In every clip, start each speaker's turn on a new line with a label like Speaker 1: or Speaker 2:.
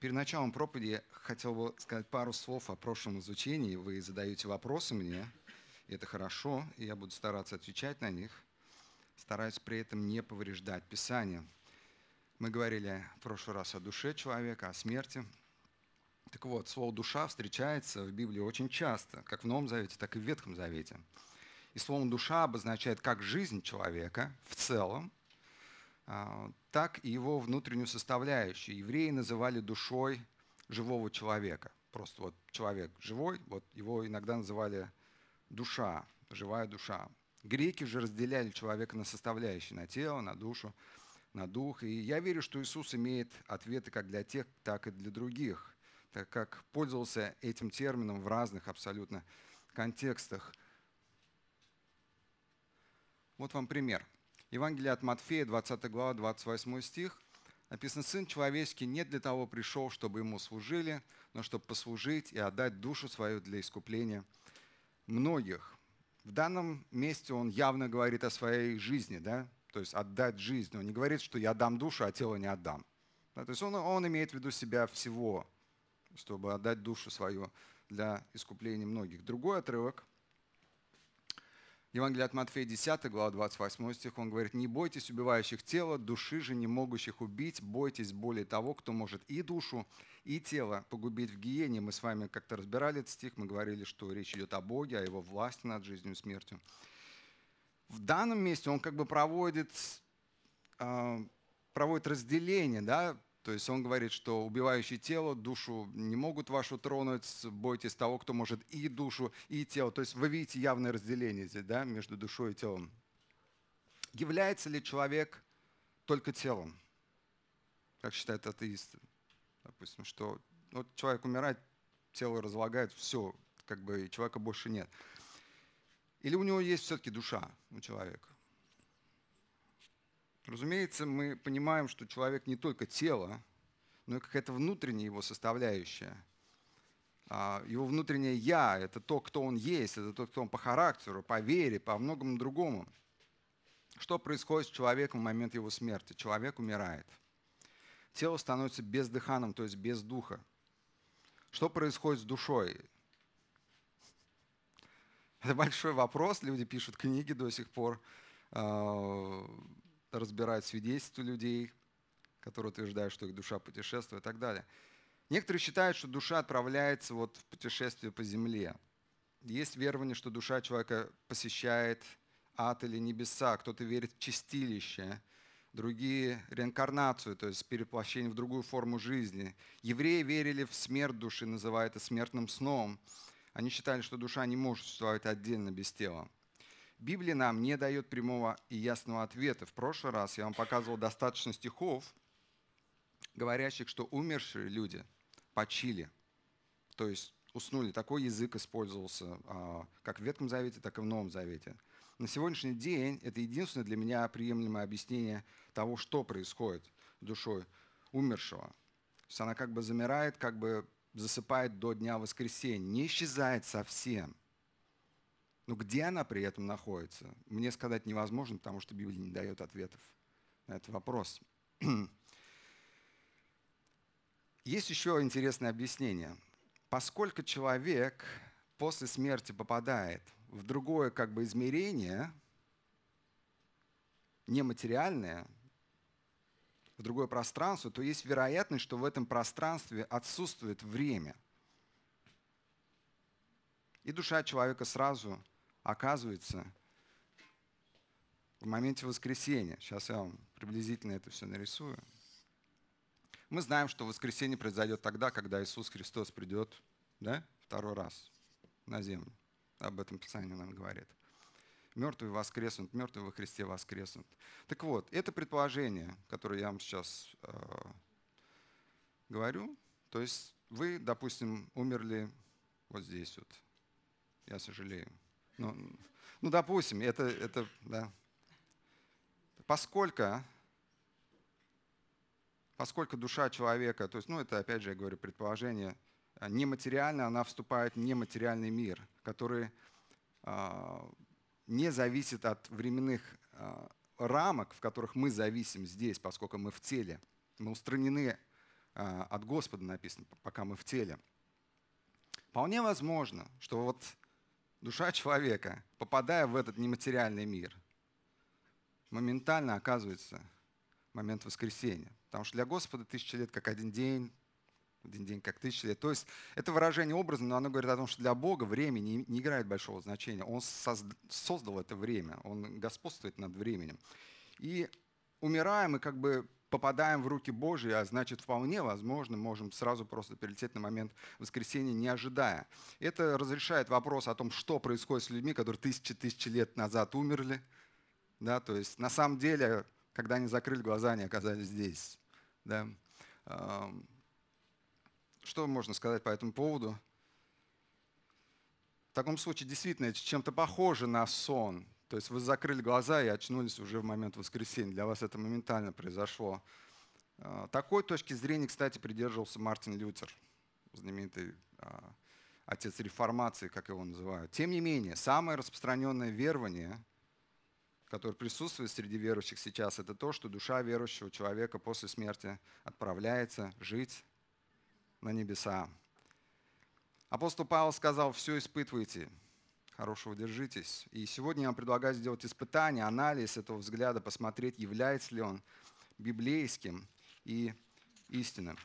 Speaker 1: перед началом проповеди я хотел бы сказать пару слов о прошлом изучении. Вы задаете вопросы мне, и это хорошо, и я буду стараться отвечать на них, стараясь при этом не повреждать Писание. Мы говорили в прошлый раз о душе человека, о смерти. Так вот, слово «душа» встречается в Библии очень часто, как в Новом Завете, так и в Ветхом Завете. И слово «душа» обозначает как жизнь человека в целом, так и его внутреннюю составляющую. Евреи называли душой живого человека. Просто вот человек живой, вот его иногда называли душа, живая душа. Греки же разделяли человека на составляющие, на тело, на душу, на дух. И я верю, что Иисус имеет ответы как для тех, так и для других, так как пользовался этим термином в разных абсолютно контекстах. Вот вам пример – Евангелие от Матфея, 20 глава, 28 стих. Написано, «Сын человеческий не для того пришел, чтобы ему служили, но чтобы послужить и отдать душу свою для искупления многих». В данном месте он явно говорит о своей жизни, да? то есть отдать жизнь. Он не говорит, что я дам душу, а тело не отдам. Да? То есть он, он имеет в виду себя всего, чтобы отдать душу свою для искупления многих. Другой отрывок – Евангелие от Матфея 10, глава 28 стих, он говорит, «Не бойтесь убивающих тело, души же не могущих убить, бойтесь более того, кто может и душу, и тело погубить в гиене». Мы с вами как-то разбирали этот стих, мы говорили, что речь идет о Боге, о Его власти над жизнью и смертью. В данном месте он как бы проводит, а, проводит разделение, да, то есть он говорит, что убивающие тело, душу не могут вашу тронуть, бойтесь того, кто может и душу, и тело. То есть вы видите явное разделение здесь да, между душой и телом. Является ли человек только телом? Как считают атеисты? Допустим, что вот человек умирает, тело разлагает, все, как бы человека больше нет. Или у него есть все-таки душа у человека? Разумеется, мы понимаем, что человек не только тело, но и какая-то внутренняя его составляющая. А, его внутреннее «я» — это то, кто он есть, это то, кто он по характеру, по вере, по многому другому. Что происходит с человеком в момент его смерти? Человек умирает. Тело становится бездыханным, то есть без духа. Что происходит с душой? Это большой вопрос. Люди пишут книги до сих пор. Разбирать свидетельства людей, которые утверждают, что их душа путешествует и так далее. Некоторые считают, что душа отправляется вот в путешествие по земле. Есть верование, что душа человека посещает ад или небеса. Кто-то верит в чистилище, другие – реинкарнацию, то есть переплощение в другую форму жизни. Евреи верили в смерть души, называя это смертным сном. Они считали, что душа не может существовать отдельно без тела. Библия нам не дает прямого и ясного ответа. В прошлый раз я вам показывал достаточно стихов, говорящих, что умершие люди почили, то есть уснули. Такой язык использовался а, как в Ветхом Завете, так и в Новом Завете. На сегодняшний день это единственное для меня приемлемое объяснение того, что происходит душой умершего. То есть она как бы замирает, как бы засыпает до дня воскресения, не исчезает совсем – но где она при этом находится, мне сказать невозможно, потому что Библия не дает ответов на этот вопрос. Есть еще интересное объяснение. Поскольку человек после смерти попадает в другое как бы измерение, нематериальное, в другое пространство, то есть вероятность, что в этом пространстве отсутствует время. И душа человека сразу оказывается в моменте воскресения. Сейчас я вам приблизительно это все нарисую. Мы знаем, что воскресение произойдет тогда, когда Иисус Христос придет да, второй раз на землю. Об этом Писание нам говорит. Мертвые воскреснут, мертвые во Христе воскреснут. Так вот, это предположение, которое я вам сейчас э, говорю, то есть вы, допустим, умерли вот здесь вот. Я сожалею. Ну, ну допустим, это, это, да. Поскольку, поскольку душа человека, то есть, ну, это, опять же, я говорю, предположение, а, нематериально, она вступает в нематериальный мир, который э, не зависит от временных э, рамок, в которых мы зависим здесь, поскольку мы в теле. Мы устранены а, от Господа написано, пока мы в теле. Вполне возможно, что вот душа человека, попадая в этот нематериальный мир, моментально оказывается момент воскресения. Потому что для Господа тысяча лет как один день, один день как тысяча лет. То есть это выражение образно, но оно говорит о том, что для Бога время не, не играет большого значения. Он создал это время, Он господствует над временем. И умираем и как бы попадаем в руки Божьи, а значит вполне возможно можем сразу просто перелететь на момент воскресения, не ожидая. Это разрешает вопрос о том, что происходит с людьми, которые тысячи-тысячи лет назад умерли. Да, то есть на самом деле, когда они закрыли глаза, они оказались здесь. Да. Что можно сказать по этому поводу? В таком случае действительно это чем-то похоже на сон. То есть вы закрыли глаза и очнулись уже в момент воскресенья. Для вас это моментально произошло. А, такой точки зрения, кстати, придерживался Мартин Лютер, знаменитый а, отец реформации, как его называют. Тем не менее, самое распространенное верование, которое присутствует среди верующих сейчас, это то, что душа верующего человека после смерти отправляется жить на небеса. Апостол Павел сказал, все испытывайте, хорошего держитесь. И сегодня я вам предлагаю сделать испытание, анализ этого взгляда, посмотреть, является ли он библейским и истинным.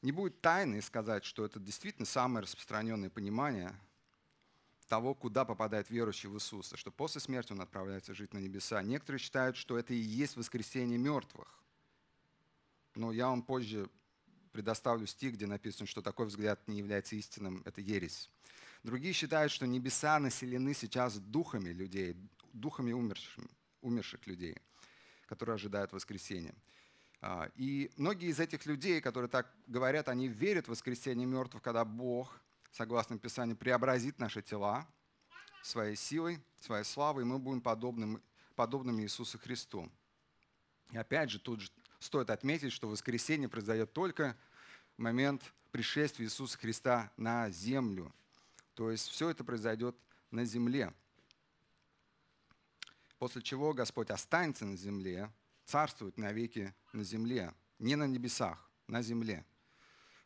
Speaker 1: Не будет тайны сказать, что это действительно самое распространенное понимание того, куда попадает верующий в Иисуса, что после смерти он отправляется жить на небеса. Некоторые считают, что это и есть воскресение мертвых. Но я вам позже предоставлю стих, где написано, что такой взгляд не является истинным, это ересь. Другие считают, что небеса населены сейчас духами людей, духами умерших, умерших людей, которые ожидают воскресения. А, и многие из этих людей, которые так говорят, они верят в воскресение мертвых, когда Бог, согласно Писанию, преобразит наши тела своей силой, своей славой, и мы будем подобным, подобными Иисусу Христу. И опять же, тут же стоит отметить, что воскресение произойдет только в момент пришествия Иисуса Христа на землю. То есть все это произойдет на земле. После чего Господь останется на земле, царствует навеки на земле, не на небесах, на земле.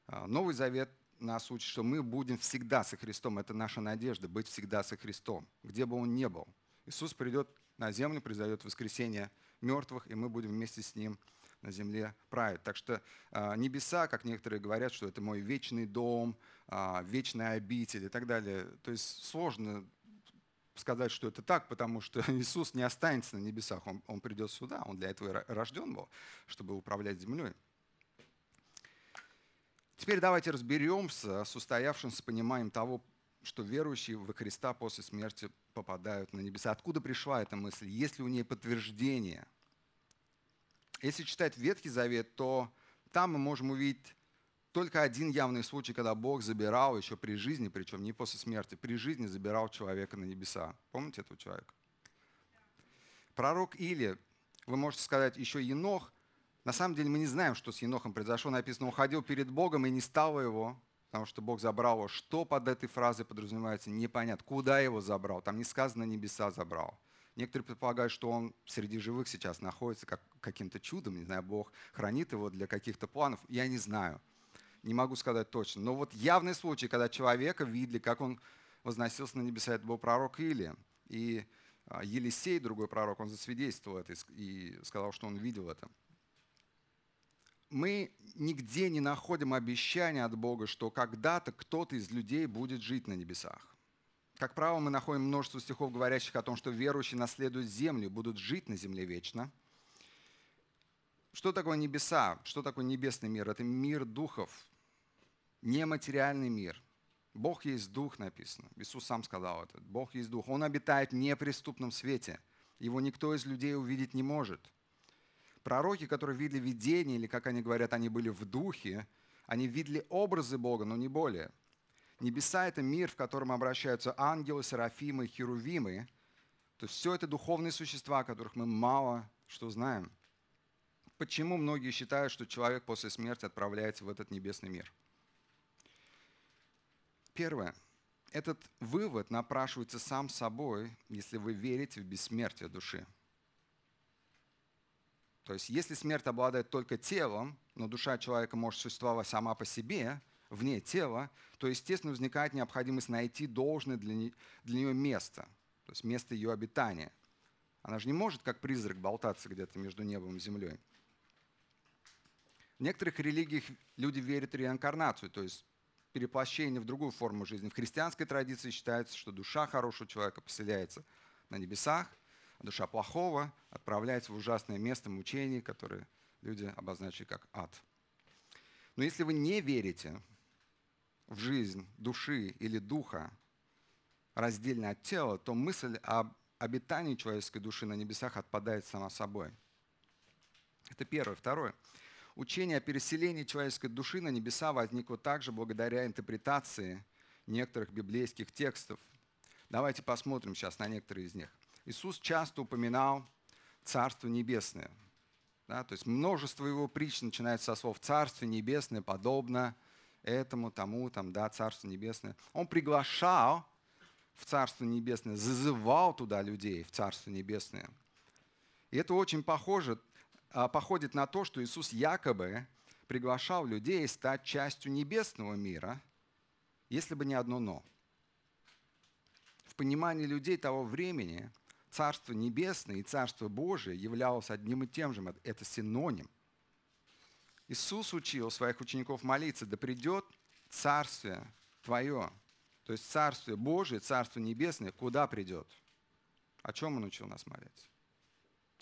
Speaker 1: А, Новый Завет нас учит, что мы будем всегда со Христом. Это наша надежда, быть всегда со Христом, где бы Он ни был. Иисус придет на землю, произойдет воскресение мертвых, и мы будем вместе с Ним на земле правит. Так что а, небеса, как некоторые говорят, что это мой вечный дом, а, вечная обитель и так далее. То есть сложно сказать, что это так, потому что Иисус не останется на небесах, Он, он придет сюда, Он для этого и рожден был, чтобы управлять землей. Теперь давайте разберемся с устоявшимся пониманием того, что верующие во Христа после смерти попадают на небеса. Откуда пришла эта мысль? Есть ли у нее подтверждение – если читать Ветхий Завет, то там мы можем увидеть только один явный случай, когда Бог забирал еще при жизни, причем не после смерти, при жизни забирал человека на небеса. Помните этого человека? Пророк Или, вы можете сказать, еще Енох. На самом деле мы не знаем, что с Енохом произошло. Написано, он ходил перед Богом и не стало его, потому что Бог забрал его. Что под этой фразой подразумевается, непонятно. Куда его забрал? Там не сказано, небеса забрал. Некоторые предполагают, что он среди живых сейчас находится как каким-то чудом, не знаю, Бог хранит его для каких-то планов. Я не знаю, не могу сказать точно. Но вот явный случай, когда человека видели, как он возносился на небеса, это был пророк Илия. И а, Елисей, другой пророк, он засвидетельствовал это и сказал, что он видел это. Мы нигде не находим обещания от Бога, что когда-то кто-то из людей будет жить на небесах. Как правило, мы находим множество стихов, говорящих о том, что верующие наследуют землю, будут жить на земле вечно. Что такое небеса? Что такое небесный мир? Это мир духов, нематериальный мир. Бог есть дух, написано. Иисус сам сказал это. Бог есть дух. Он обитает в неприступном свете. Его никто из людей увидеть не может. Пророки, которые видели видение, или, как они говорят, они были в духе, они видели образы Бога, но не более – Небеса — это мир, в котором обращаются ангелы, серафимы, херувимы. То есть все это духовные существа, о которых мы мало что знаем. Почему многие считают, что человек после смерти отправляется в этот небесный мир? Первое. Этот вывод напрашивается сам собой, если вы верите в бессмертие души. То есть если смерть обладает только телом, но душа человека может существовать сама по себе, вне тела, то, естественно, возникает необходимость найти должное для, для нее место, то есть место ее обитания. Она же не может, как призрак, болтаться где-то между небом и землей. В некоторых религиях люди верят в реинкарнацию, то есть переплощение в другую форму жизни. В христианской традиции считается, что душа хорошего человека поселяется на небесах, а душа плохого отправляется в ужасное место мучений, которые люди обозначили как ад. Но если вы не верите в жизнь души или духа раздельно от тела, то мысль об обитании человеческой души на небесах отпадает сама собой. Это первое. Второе. Учение о переселении человеческой души на небеса возникло также благодаря интерпретации некоторых библейских текстов. Давайте посмотрим сейчас на некоторые из них. Иисус часто упоминал Царство Небесное. Да, то есть множество его притч начинается со слов «Царство Небесное подобно этому, тому, там, да, Царство Небесное». Он приглашал в Царство Небесное, зазывал туда людей в Царство Небесное. И это очень похоже, а, походит на то, что Иисус якобы приглашал людей стать частью небесного мира, если бы не одно «но». В понимании людей того времени Царство Небесное и Царство Божие являлось одним и тем же. Это синоним. Иисус учил своих учеников молиться, да придет Царствие Твое. То есть Царствие Божие, Царство Небесное, куда придет? О чем Он учил нас молиться?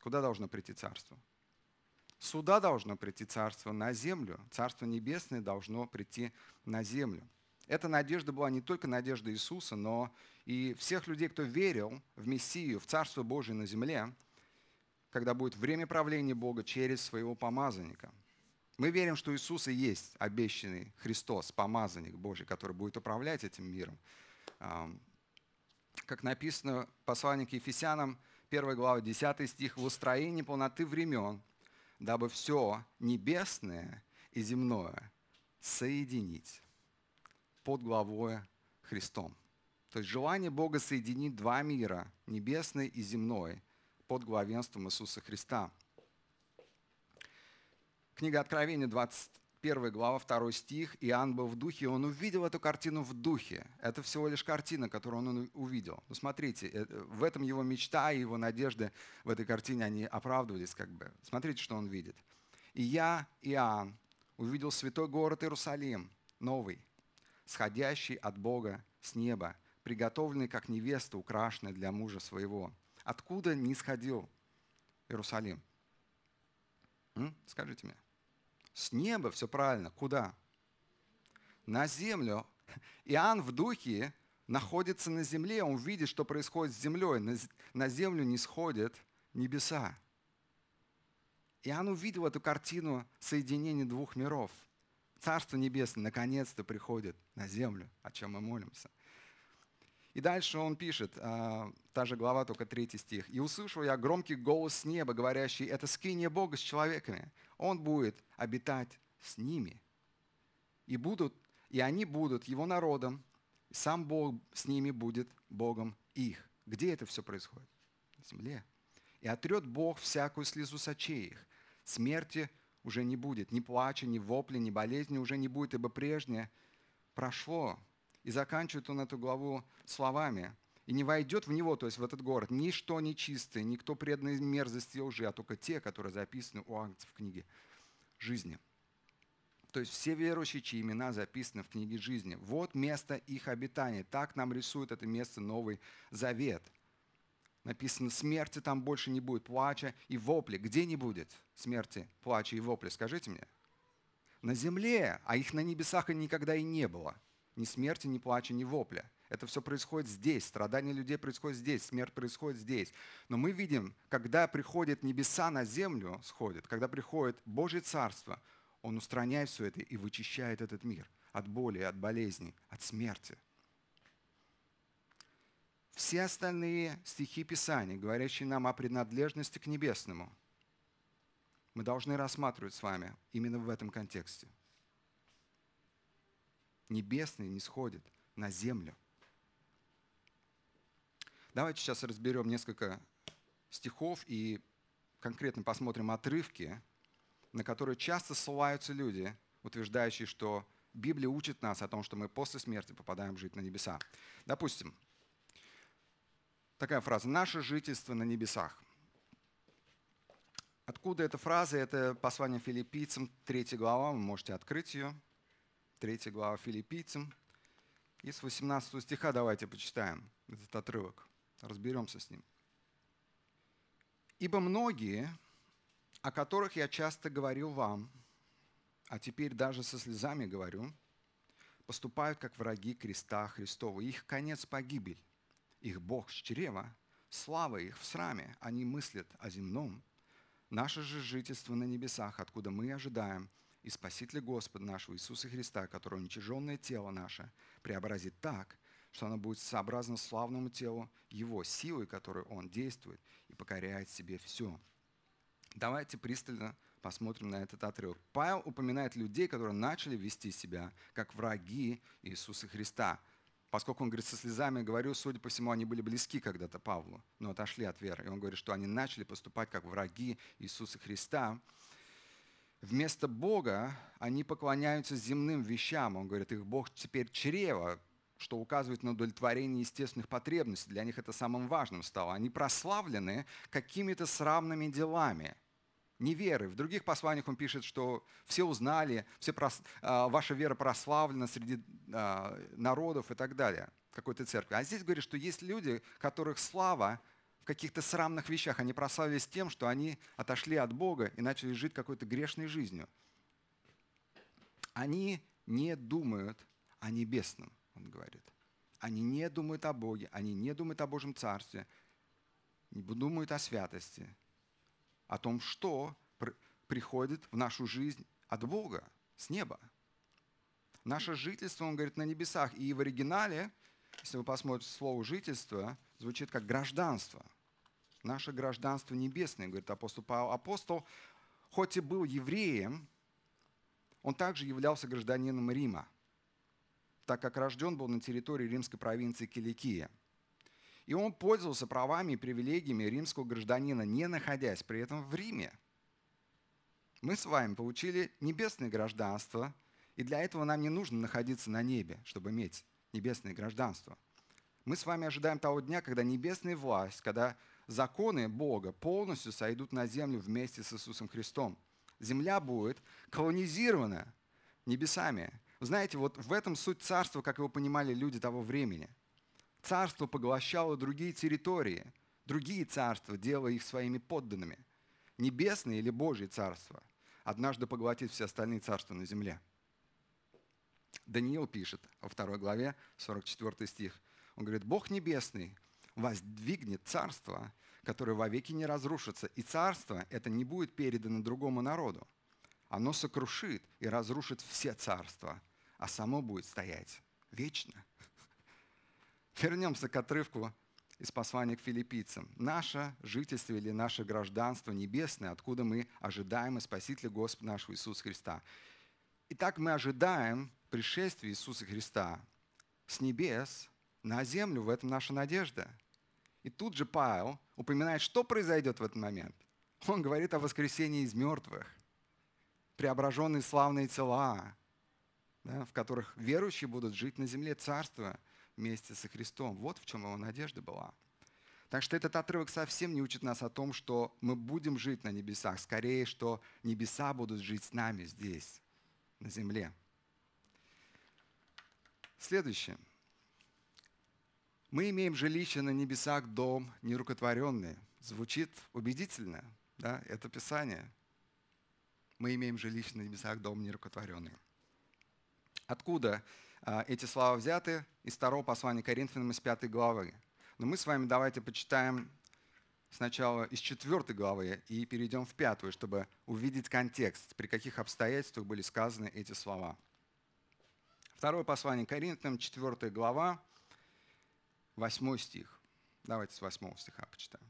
Speaker 1: Куда должно прийти Царство? Сюда должно прийти Царство на землю. Царство Небесное должно прийти на землю. Эта надежда была не только надежда Иисуса, но и всех людей, кто верил в Мессию, в Царство Божие на земле, когда будет время правления Бога через своего помазанника. Мы верим, что Иисус и есть обещанный Христос, помазанник Божий, который будет управлять этим миром. Как написано в послании к Ефесянам, 1 глава, 10 стих, «В устроении полноты времен, дабы все небесное и земное соединить под главой Христом. То есть желание Бога соединить два мира, небесный и земной, под главенством Иисуса Христа. Книга Откровения, 21 глава, 2 стих. Иоанн был в духе, и он увидел эту картину в духе. Это всего лишь картина, которую он увидел. Ну, смотрите, э, в этом его мечта и его надежды в этой картине, они оправдывались как бы. Смотрите, что он видит. «И я, Иоанн, увидел святой город Иерусалим, новый, сходящий от Бога с неба, приготовленный как невеста, украшенная для мужа своего. Откуда не сходил Иерусалим? М? Скажите мне. С неба, все правильно. Куда? На землю. Иоанн в духе находится на земле, он видит, что происходит с землей. На землю не сходят небеса. Иоанн увидел эту картину соединения двух миров. Царство Небесное наконец-то приходит на землю, о чем мы молимся. И дальше он пишет, а, та же глава, только третий стих. «И услышал я громкий голос с неба, говорящий, это скиния Бога с человеками. Он будет обитать с ними. И, будут, и они будут его народом, и сам Бог с ними будет Богом их». Где это все происходит? На земле. «И отрет Бог всякую слезу с очей их. Смерти уже не будет, ни плача, ни вопли, ни болезни уже не будет, ибо прежнее прошло». И заканчивает он эту главу словами. «И не войдет в него, то есть в этот город, ничто нечистое, никто преданный мерзости и лжи, а только те, которые записаны у ангцев в книге жизни». То есть все верующие, чьи имена записаны в книге жизни. Вот место их обитания. Так нам рисует это место Новый Завет. Написано, смерти там больше не будет, плача и вопли. Где не будет смерти, плача и вопли? Скажите мне. На земле, а их на небесах и никогда и не было – ни смерти, ни плача, ни вопля. Это все происходит здесь, страдания людей происходит здесь, смерть происходит здесь. Но мы видим, когда приходят небеса на землю, сходят, когда приходит Божье Царство, Он устраняет все это и вычищает этот мир от боли, от болезней, от смерти. Все остальные стихи Писания, говорящие нам о принадлежности к небесному, мы должны рассматривать с вами именно в этом контексте небесный не сходит на землю. Давайте сейчас разберем несколько стихов и конкретно посмотрим отрывки, на которые часто ссылаются люди, утверждающие, что Библия учит нас о том, что мы после смерти попадаем жить на небеса. Допустим, такая фраза «Наше жительство на небесах». Откуда эта фраза? Это послание филиппийцам, 3 глава, вы можете открыть ее. 3 глава филиппийцам. И с 18 стиха давайте почитаем этот отрывок, разберемся с ним. «Ибо многие, о которых я часто говорил вам, а теперь даже со слезами говорю, поступают как враги креста Христова. Их конец – погибель. Их Бог с чрева, слава их в сраме. Они мыслят о земном. Наше же жительство на небесах, откуда мы ожидаем – и Спасителя Господа нашего Иисуса Христа, который уничиженное тело наше преобразит так, что оно будет сообразно славному телу Его, силой, которой Он действует и покоряет себе все. Давайте пристально посмотрим на этот отрывок. Павел упоминает людей, которые начали вести себя как враги Иисуса Христа. Поскольку он говорит со слезами, говорю, судя по всему, они были близки когда-то Павлу, но отошли от веры. И он говорит, что они начали поступать как враги Иисуса Христа. Вместо Бога они поклоняются земным вещам. Он говорит, их Бог теперь чрево, что указывает на удовлетворение естественных потребностей. Для них это самым важным стало. Они прославлены какими-то сравными делами, неверы. В других посланиях он пишет, что все узнали, все прос... А, ваша вера прославлена среди а, народов и так далее, какой-то церкви. А здесь говорит, что есть люди, которых слава каких-то срамных вещах. Они прославились тем, что они отошли от Бога и начали жить какой-то грешной жизнью. Они не думают о небесном, он говорит. Они не думают о Боге, они не думают о Божьем Царстве, не думают о святости, о том, что приходит в нашу жизнь от Бога, с неба. Наше жительство, он говорит, на небесах. И в оригинале, если вы посмотрите слово «жительство», звучит как «гражданство» наше гражданство небесное, говорит апостол Павел. Апостол, хоть и был евреем, он также являлся гражданином Рима, так как рожден был на территории римской провинции Киликия. И он пользовался правами и привилегиями римского гражданина, не находясь при этом в Риме. Мы с вами получили небесное гражданство, и для этого нам не нужно находиться на небе, чтобы иметь небесное гражданство. Мы с вами ожидаем того дня, когда небесная власть, когда законы Бога полностью сойдут на землю вместе с Иисусом Христом. Земля будет колонизирована небесами. Знаете, вот в этом суть царства, как его понимали люди того времени. Царство поглощало другие территории, другие царства, делая их своими подданными. Небесное или Божье царство однажды поглотит все остальные царства на земле. Даниил пишет во второй главе, 44 стих. Он говорит, Бог небесный – воздвигнет царство, которое вовеки не разрушится. И царство это не будет передано другому народу. Оно сокрушит и разрушит все царства, а само будет стоять вечно. Вернемся к отрывку из послания к филиппийцам. Наше жительство или наше гражданство небесное, откуда мы ожидаем и Спасителя Господа нашего Иисуса Христа. Итак, мы ожидаем пришествия Иисуса Христа с небес на землю, в этом наша надежда – и тут же Павел упоминает, что произойдет в этот момент. Он говорит о воскресении из мертвых, преображенные славные тела, да, в которых верующие будут жить на земле царства вместе со Христом. Вот в чем его надежда была. Так что этот отрывок совсем не учит нас о том, что мы будем жить на небесах. Скорее, что небеса будут жить с нами здесь, на земле. Следующее. Мы имеем жилище на небесах, дом нерукотворенный. Звучит убедительно, да, это Писание. Мы имеем жилище на небесах, дом нерукотворенный. Откуда а, эти слова взяты? Из второго послания Коринфянам из пятой главы. Но мы с вами давайте почитаем сначала из четвертой главы и перейдем в пятую, чтобы увидеть контекст, при каких обстоятельствах были сказаны эти слова. Второе послание Коринфянам, четвертая глава, Восьмой стих. Давайте с восьмого стиха почитаем.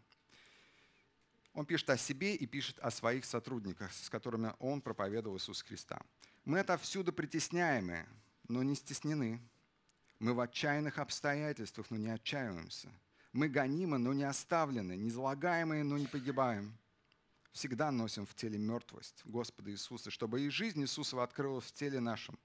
Speaker 1: Он пишет о себе и пишет о своих сотрудниках, с которыми он проповедовал Иисус Христа. Мы отовсюду притесняемы, но не стеснены. Мы в отчаянных обстоятельствах, но не отчаиваемся. Мы гонимы, но не оставлены, не залагаемые, но не погибаем. всегда носим в теле мертвость Господа Иисуса, чтобы и жизнь Иисусова открылась в теле нашем.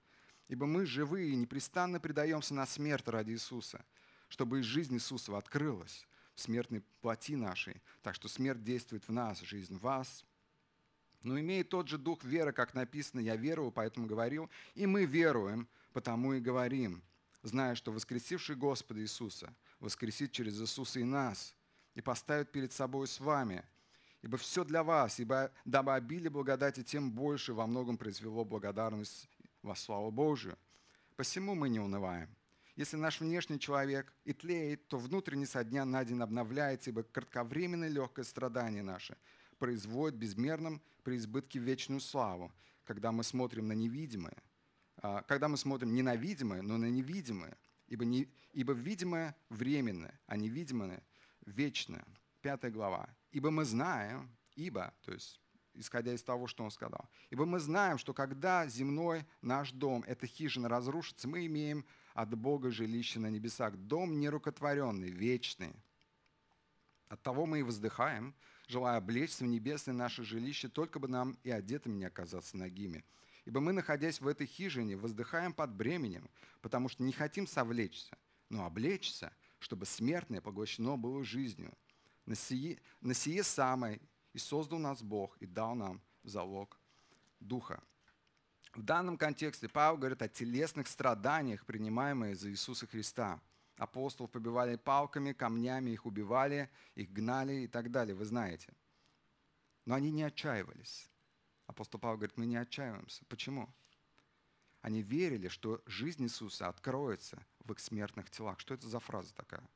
Speaker 1: Ибо мы живые и непрестанно предаемся на смерть ради Иисуса, чтобы жизнь Иисусова открылась в смертной плоти нашей. Так что смерть действует в нас, жизнь в вас. Но имеет тот же дух веры, как написано, «Я верую, поэтому говорил». И мы веруем, потому и говорим, зная, что воскресивший Господа Иисуса воскресит через Иисуса и нас, и поставит перед собой с вами. Ибо все для вас, ибо дабы обилие благодати тем больше во многом произвело благодарность во славу Божию. Посему мы не унываем. Если наш внешний человек и тлеет, то внутренний со дня на день обновляется, ибо кратковременное легкое страдание наше производит безмерным преизбытке вечную славу, когда мы смотрим на невидимое, а, когда мы смотрим не на видимое, но на невидимое, ибо, не, ибо видимое временное, а невидимое вечное. Пятая глава. Ибо мы знаем, ибо, то есть исходя из того, что он сказал. Ибо мы знаем, что когда земной наш дом, эта хижина разрушится, мы имеем от Бога жилище на небесах, дом нерукотворенный, вечный. От того мы и воздыхаем, желая облечься в небесное наше жилище, только бы нам и одетыми не оказаться ногими. Ибо мы, находясь в этой хижине, воздыхаем под бременем, потому что не хотим совлечься, но облечься, чтобы смертное поглощено было жизнью. На сие, на сие самое и создал нас Бог и дал нам залог Духа. В данном контексте Павел говорит о телесных страданиях, принимаемых за Иисуса Христа. Апостолов побивали палками, камнями, их убивали, их гнали и так далее, вы знаете. Но они не отчаивались. Апостол Павел говорит, мы не отчаиваемся. Почему? Они верили, что жизнь Иисуса откроется в их смертных телах. Что это за фраза такая?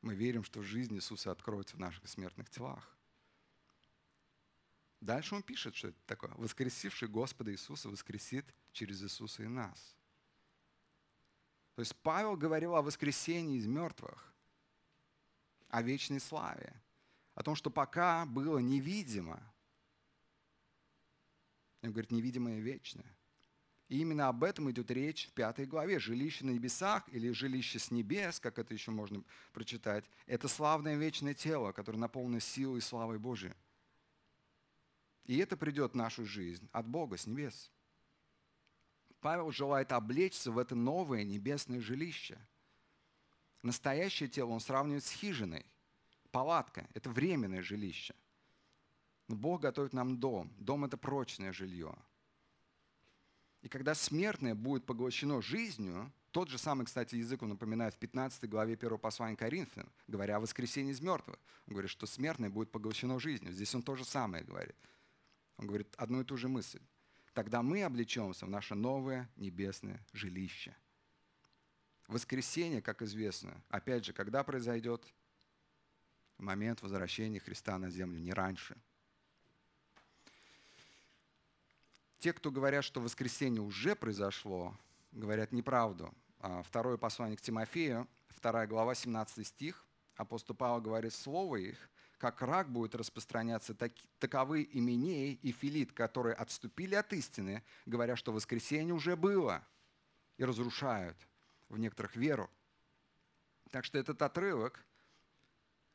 Speaker 1: Мы верим, что жизнь Иисуса откроется в наших смертных телах. Дальше он пишет, что это такое. Воскресивший Господа Иисуса воскресит через Иисуса и нас. То есть Павел говорил о воскресении из мертвых, о вечной славе, о том, что пока было невидимо, он говорит, невидимое вечное. И именно об этом идет речь в пятой главе. Жилище на небесах или жилище с небес, как это еще можно прочитать, это славное вечное тело, которое наполнено силой и славой Божией. И это придет в нашу жизнь от Бога, с небес. Павел желает облечься в это новое небесное жилище. Настоящее тело он сравнивает с хижиной. Палатка – это временное жилище. Но Бог готовит нам дом. Дом – это прочное жилье. И когда смертное будет поглощено жизнью, тот же самый, кстати, язык он напоминает в 15 главе 1 послания Коринфянам, говоря о воскресении из мертвых. Он говорит, что смертное будет поглощено жизнью. Здесь он то же самое говорит – он говорит одну и ту же мысль. Тогда мы облечемся в наше новое небесное жилище. Воскресение, как известно, опять же, когда произойдет? Момент возвращения Христа на землю, не раньше. Те, кто говорят, что воскресение уже произошло, говорят неправду. А второе послание к Тимофею, 2 глава, 17 стих, апостол Павел говорит, слово их как рак будет распространяться, так, таковы Именей и Филит, которые отступили от истины, говоря, что воскресенье уже было, и разрушают в некоторых веру. Так что этот отрывок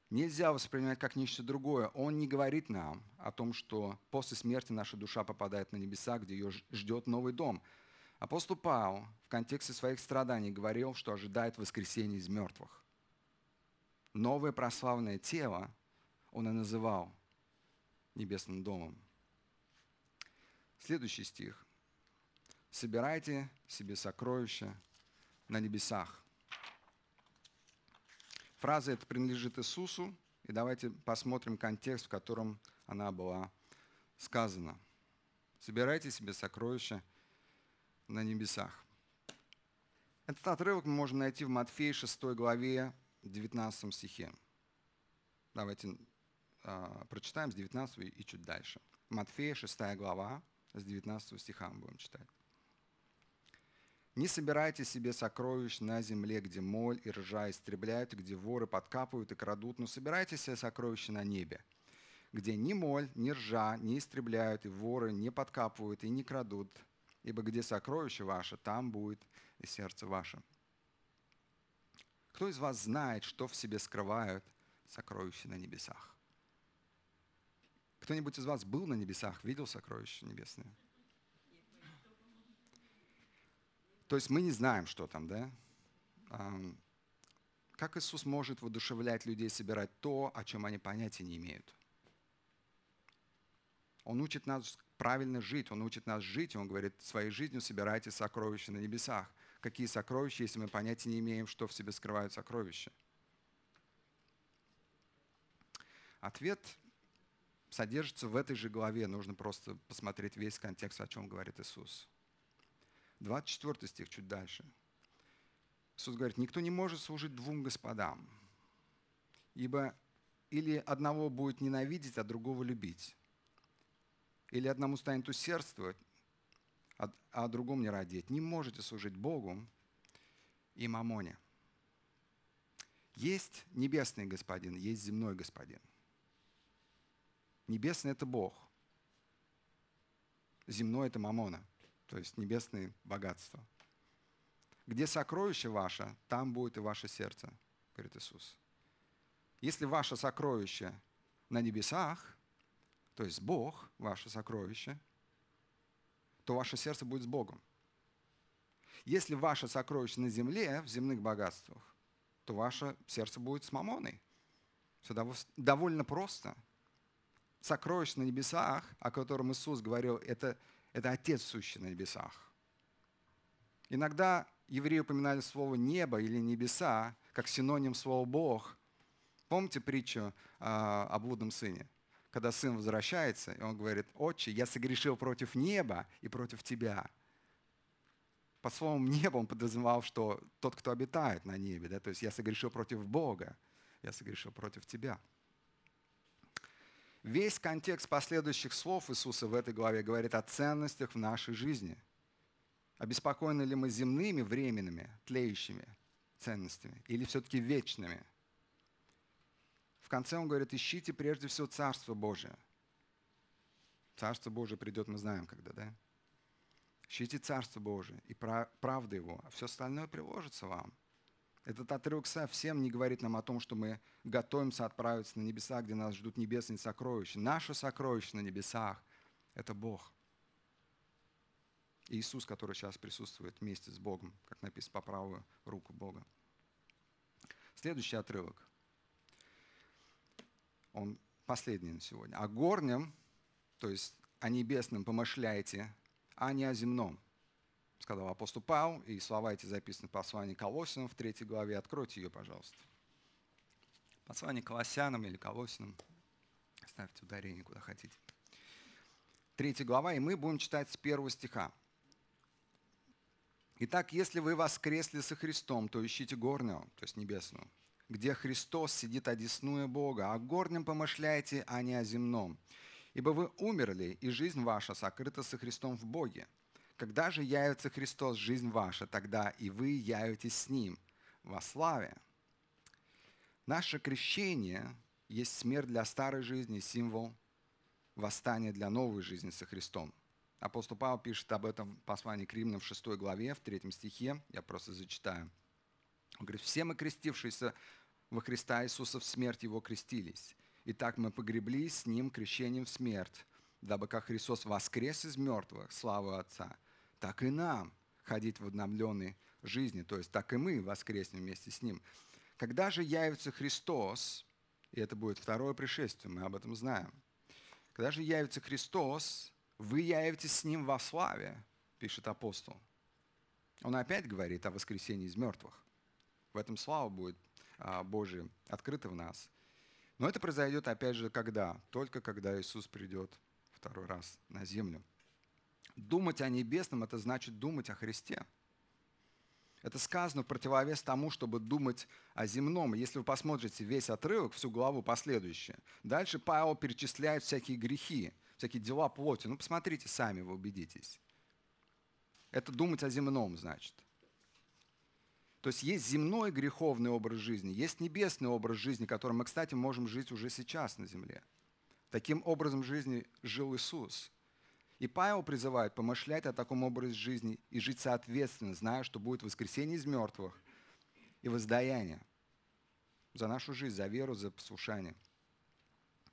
Speaker 1: нельзя воспринимать как нечто другое. Он не говорит нам о том, что после смерти наша душа попадает на небеса, где ее ждет новый дом. Апостол Павел в контексте своих страданий говорил, что ожидает воскресения из мертвых. Новое прославленное тело он и называл небесным домом. Следующий стих. «Собирайте себе сокровища на небесах». Фраза эта принадлежит Иисусу, и давайте посмотрим контекст, в котором она была сказана. «Собирайте себе сокровища на небесах». Этот отрывок мы можем найти в Матфея 6 главе, 19 стихе. Давайте прочитаем с 19 и чуть дальше. Матфея, 6 глава, с 19 стиха мы будем читать. «Не собирайте себе сокровищ на земле, где моль и ржа истребляют, где воры подкапывают и крадут, но собирайте себе сокровища на небе, где ни моль, ни ржа не истребляют, и воры не подкапывают и не крадут, ибо где сокровище ваше, там будет и сердце ваше». Кто из вас знает, что в себе скрывают сокровища на небесах? Кто-нибудь из вас был на небесах, видел сокровища небесные? То есть мы не знаем, что там, да? Как Иисус может воодушевлять людей собирать то, о чем они понятия не имеют? Он учит нас правильно жить, Он учит нас жить, Он говорит, своей жизнью собирайте сокровища на небесах. Какие сокровища, если мы понятия не имеем, что в себе скрывают сокровища? Ответ содержится в этой же главе. Нужно просто посмотреть весь контекст, о чем говорит Иисус. 24 стих чуть дальше. Иисус говорит, никто не может служить двум господам, ибо или одного будет ненавидеть, а другого любить. Или одному станет усердствовать, а, а другому не радеть. Не можете служить Богу и мамоне. Есть небесный господин, есть земной господин. Небесный – это Бог. Земной – это мамона, то есть небесные богатства. Где сокровище ваше, там будет и ваше сердце, говорит Иисус. Если ваше сокровище на небесах, то есть Бог, ваше сокровище, то ваше сердце будет с Богом. Если ваше сокровище на земле, в земных богатствах, то ваше сердце будет с мамоной. Все довольно просто – сокровище на небесах, о котором Иисус говорил, это, это Отец сущий на небесах. Иногда евреи упоминали слово «небо» или «небеса» как синоним слова «Бог». Помните притчу э, о блудном сыне? Когда сын возвращается, и он говорит, «Отче, я согрешил против неба и против тебя». По словом «небо» он подразумевал, что тот, кто обитает на небе, да, то есть я согрешил против Бога, я согрешил против тебя – Весь контекст последующих слов Иисуса в этой главе говорит о ценностях в нашей жизни. Обеспокоены ли мы земными, временными, тлеющими ценностями или все-таки вечными? В конце он говорит, ищите прежде всего Царство Божие. Царство Божие придет, мы знаем когда, да? Ищите Царство Божие и правду Его, а все остальное приложится вам – этот отрывок совсем не говорит нам о том, что мы готовимся отправиться на небеса, где нас ждут небесные сокровища. Наше сокровище на небесах – это Бог. Иисус, который сейчас присутствует вместе с Богом, как написано по правую руку Бога. Следующий отрывок. Он последний на сегодня. О горнем, то есть о небесном помышляйте, а не о земном сказал апостол Павел, и слова эти записаны в послании Колосинам в третьей главе. Откройте ее, пожалуйста. Послание Колоссянам или Колосинам. Ставьте ударение куда хотите. Третья глава, и мы будем читать с первого стиха. Итак, если вы воскресли со Христом, то ищите горнего, то есть небесную, где Христос сидит одесную Бога, а горнем помышляйте, а не о земном. Ибо вы умерли, и жизнь ваша сокрыта со Христом в Боге. Когда же явится Христос, жизнь ваша, тогда и вы явитесь с Ним во славе. Наше крещение есть смерть для старой жизни, символ восстания для новой жизни со Христом. Апостол Павел пишет об этом в послании к Римлянам в 6 главе, в 3 стихе. Я просто зачитаю. Он говорит, «Все мы, крестившиеся во Христа Иисуса в смерть Его крестились. И так мы погреблись с Ним крещением в смерть, дабы как Христос воскрес из мертвых, славу Отца, так и нам ходить в обновленной жизни, то есть так и мы воскреснем вместе с Ним. Когда же явится Христос, и это будет второе пришествие, мы об этом знаем, когда же явится Христос, вы явитесь с Ним во славе, пишет апостол. Он опять говорит о воскресении из мертвых. В этом слава будет а, Божия открыта в нас. Но это произойдет опять же когда? Только когда Иисус придет второй раз на землю. Думать о небесном – это значит думать о Христе. Это сказано в противовес тому, чтобы думать о земном. Если вы посмотрите весь отрывок, всю главу последующую, дальше Павел перечисляет всякие грехи, всякие дела плоти. Ну, посмотрите сами, вы убедитесь. Это думать о земном, значит. То есть есть земной греховный образ жизни, есть небесный образ жизни, которым мы, кстати, можем жить уже сейчас на земле. Таким образом жизни жил Иисус – и Павел призывает помышлять о таком образе жизни и жить соответственно, зная, что будет воскресение из мертвых и воздаяние за нашу жизнь, за веру, за послушание.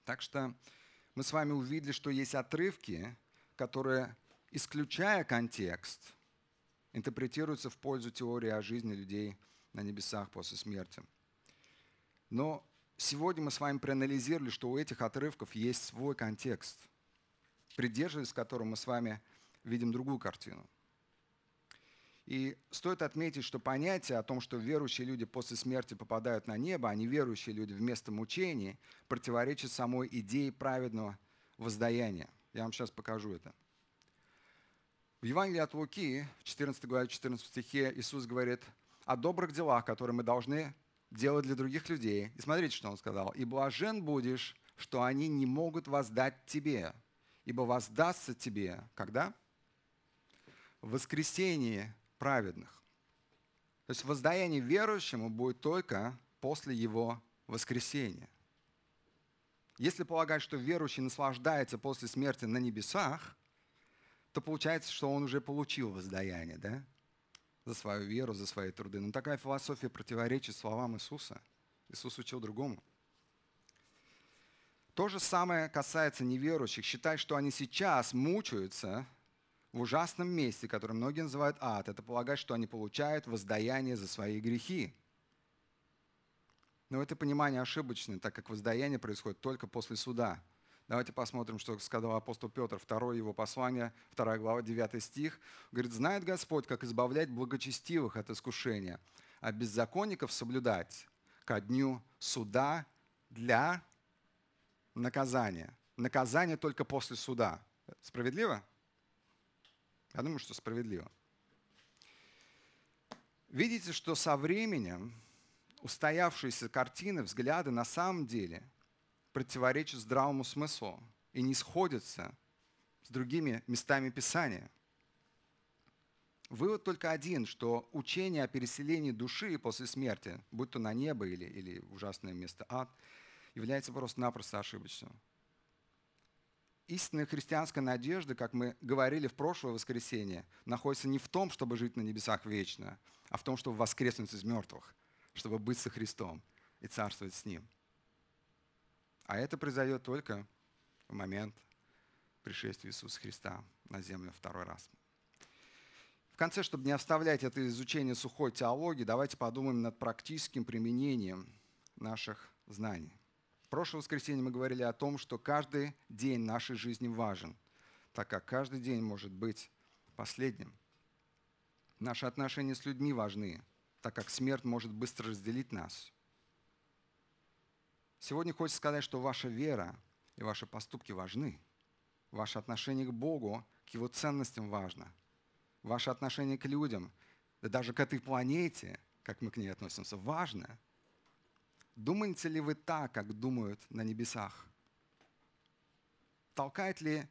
Speaker 1: Так что мы с вами увидели, что есть отрывки, которые, исключая контекст, интерпретируются в пользу теории о жизни людей на небесах после смерти. Но сегодня мы с вами проанализировали, что у этих отрывков есть свой контекст, придерживаясь которого мы с вами видим другую картину. И стоит отметить, что понятие о том, что верующие люди после смерти попадают на небо, а неверующие люди вместо мучений, противоречит самой идее праведного воздаяния. Я вам сейчас покажу это. В Евангелии от Луки, в 14 главе, 14 стихе, Иисус говорит о добрых делах, которые мы должны делать для других людей. И смотрите, что Он сказал. «И блажен будешь, что они не могут воздать тебе, ибо воздастся тебе». Когда? В воскресенье праведных. То есть воздаяние верующему будет только после его воскресения. Если полагать, что верующий наслаждается после смерти на небесах, то получается, что он уже получил воздаяние, да? За свою веру, за свои труды. Но такая философия противоречит словам Иисуса. Иисус учил другому. То же самое касается неверующих. Считать, что они сейчас мучаются в ужасном месте, которое многие называют ад, это полагать, что они получают воздаяние за свои грехи. Но это понимание ошибочное, так как воздаяние происходит только после суда. Давайте посмотрим, что сказал апостол Петр, второе его послание, 2 глава, 9 стих. Говорит, «Знает Господь, как избавлять благочестивых от искушения, а беззаконников соблюдать ко дню суда для наказания». Наказание только после суда. Справедливо? Я думаю, что справедливо. Видите, что со временем устоявшиеся картины, взгляды на самом деле противоречат здравому смыслу и не сходятся с другими местами Писания. Вывод только один, что учение о переселении души после смерти, будь то на небо или, или ужасное место ад, является просто-напросто ошибочным истинная христианская надежда, как мы говорили в прошлое воскресенье, находится не в том, чтобы жить на небесах вечно, а в том, чтобы воскреснуть из мертвых, чтобы быть со Христом и царствовать с Ним. А это произойдет только в момент пришествия Иисуса Христа на землю второй раз. В конце, чтобы не оставлять это изучение сухой теологии, давайте подумаем над практическим применением наших знаний прошлое воскресенье мы говорили о том, что каждый день нашей жизни важен, так как каждый день может быть последним. Наши отношения с людьми важны, так как смерть может быстро разделить нас. Сегодня хочется сказать, что ваша вера и ваши поступки важны. Ваше отношение к Богу, к Его ценностям важно. Ваше отношение к людям, да даже к этой планете, как мы к ней относимся, важно – Думаете ли вы так, как думают на небесах? Толкает ли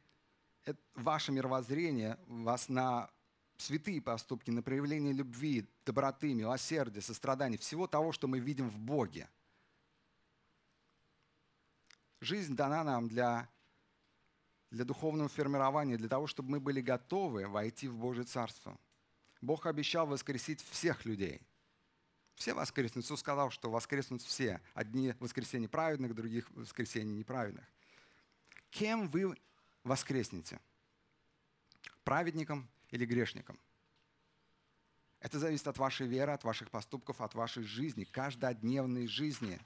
Speaker 1: ваше мировоззрение вас на святые поступки, на проявление любви, доброты, милосердия, сострадания, всего того, что мы видим в Боге? Жизнь дана нам для, для духовного формирования, для того, чтобы мы были готовы войти в Божье Царство. Бог обещал воскресить всех людей – все воскреснут. Иисус сказал, что воскреснут все. Одни воскресенья праведных, других воскресенья неправедных. Кем вы воскреснете? Праведником или грешником? Это зависит от вашей веры, от ваших поступков, от вашей жизни, каждодневной жизни.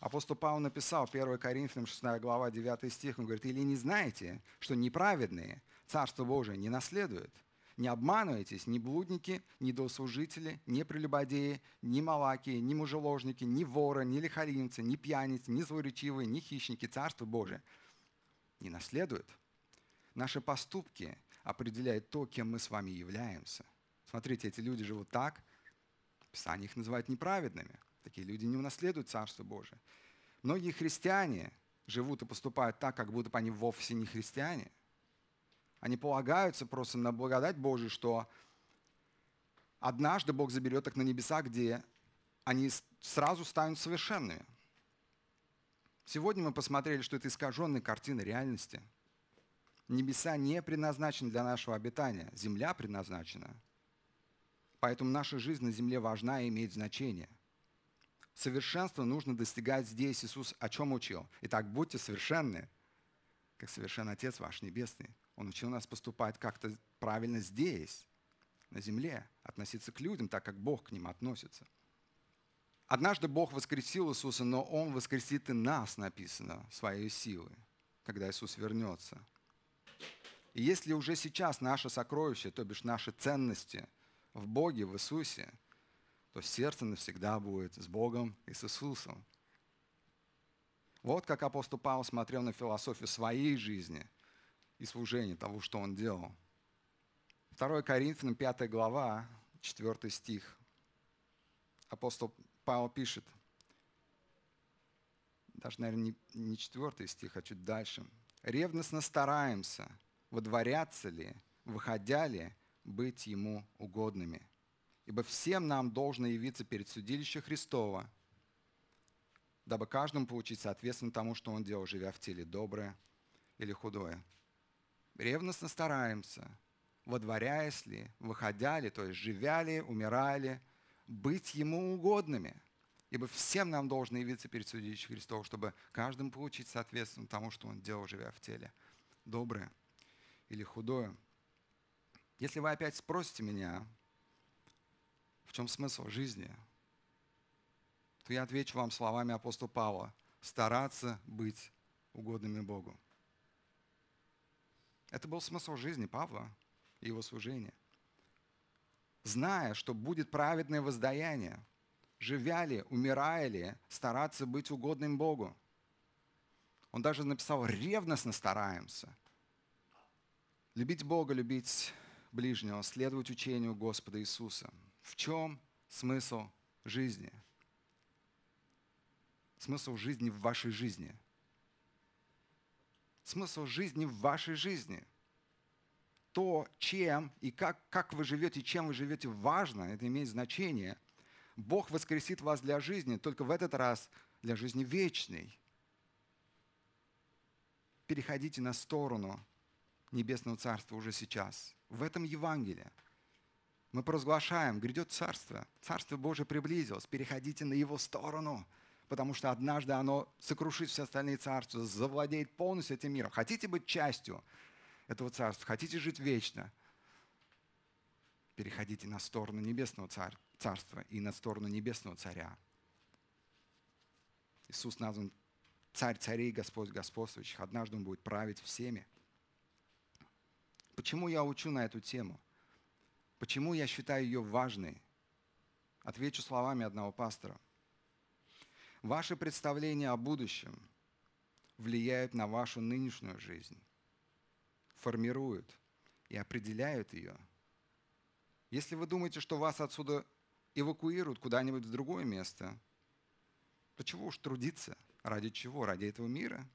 Speaker 1: Апостол Павел написал, 1 Коринфянам 6 глава, 9 стих, он говорит, «Или не знаете, что неправедные Царство Божие не наследуют?» Не обманывайтесь, ни блудники, ни дослужители, ни прелюбодеи, ни малаки, ни мужеложники, ни воры, ни лихолимцы, ни пьяницы, ни злоречивые, ни хищники Царство Божие не наследуют. Наши поступки определяют то, кем мы с вами являемся. Смотрите, эти люди живут так, Писание их называет неправедными. Такие люди не унаследуют Царство Божие. Многие христиане живут и поступают так, как будто бы они вовсе не христиане – они полагаются просто на благодать Божию, что однажды Бог заберет их на небеса, где они сразу станут совершенными. Сегодня мы посмотрели, что это искаженная картина реальности. Небеса не предназначены для нашего обитания, земля предназначена. Поэтому наша жизнь на земле важна и имеет значение. Совершенство нужно достигать здесь. Иисус о чем учил? Итак, будьте совершенны, как совершенно Отец ваш Небесный. Он учил нас поступать как-то правильно здесь, на земле, относиться к людям так, как Бог к ним относится. Однажды Бог воскресил Иисуса, но Он воскресит и нас, написано, своей силой, когда Иисус вернется. И если уже сейчас наше сокровище, то бишь наши ценности в Боге, в Иисусе, то сердце навсегда будет с Богом и с Иисусом. Вот как апостол Павел смотрел на философию своей жизни и служения, того, что он делал. 2 Коринфянам 5 глава, 4 стих. Апостол Павел пишет, даже, наверное, не 4 стих, а чуть дальше. «Ревностно стараемся, водворяться ли, выходя ли, быть Ему угодными» Ибо всем нам должно явиться перед судилищем Христова, дабы каждому получить соответственно тому, что он делал, живя в теле, доброе или худое. Ревностно стараемся, водворяясь ли, выходя ли, то есть живя ли, умирали, быть Ему угодными. Ибо всем нам должно явиться перед судилищем Христова, чтобы каждому получить соответственно тому, что он делал, живя в теле, доброе или худое. Если вы опять спросите меня, чем смысл жизни? То я отвечу вам словами апостола Павла. Стараться быть угодными Богу. Это был смысл жизни Павла и его служения. Зная, что будет праведное воздаяние, живя ли, умирая ли, стараться быть угодным Богу. Он даже написал, ревностно стараемся. Любить Бога, любить ближнего, следовать учению Господа Иисуса – в чем смысл жизни? Смысл жизни в вашей жизни. Смысл жизни в вашей жизни. То, чем и как, как вы живете, чем вы живете, важно, это имеет значение. Бог воскресит вас для жизни, только в этот раз для жизни вечной. Переходите на сторону Небесного Царства уже сейчас. В этом Евангелие – мы провозглашаем, грядет царство, царство Божие приблизилось, переходите на его сторону, потому что однажды оно сокрушит все остальные царства, завладеет полностью этим миром. Хотите быть частью этого царства, хотите жить вечно, переходите на сторону небесного царства и на сторону небесного царя. Иисус назван царь царей, Господь господствующих. Однажды Он будет править всеми. Почему я учу на эту тему? Почему я считаю ее важной? Отвечу словами одного пастора. Ваши представления о будущем влияют на вашу нынешнюю жизнь, формируют и определяют ее. Если вы думаете, что вас отсюда эвакуируют куда-нибудь в другое место, то чего уж трудиться? Ради чего? Ради этого мира?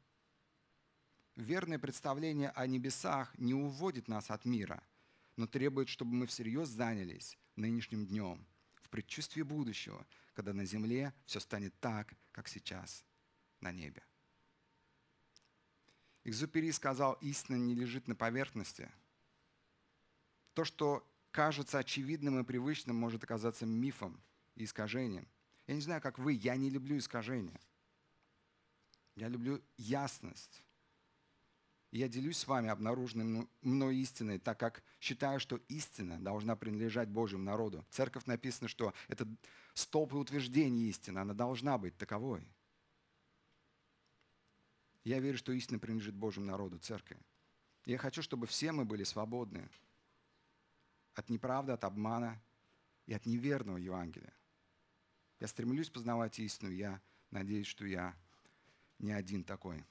Speaker 1: Верное представление о небесах не уводит нас от мира – но требует, чтобы мы всерьез занялись нынешним днем, предчувствии будущего, когда на земле все станет так, как сейчас на небе. Экзупери сказал, истина не лежит на поверхности. То, что кажется очевидным и привычным, может оказаться мифом и искажением. Я не знаю, как вы, я не люблю искажения. Я люблю ясность. Я делюсь с вами обнаруженной мной истиной, так как считаю, что истина должна принадлежать Божьему народу. Церковь написано, что это столб и утверждение истины, она должна быть таковой. Я верю, что истина принадлежит Божьему народу, церкви. Я хочу, чтобы все мы были свободны от неправды, от обмана и от неверного Евангелия. Я стремлюсь познавать истину, я надеюсь, что я не один такой.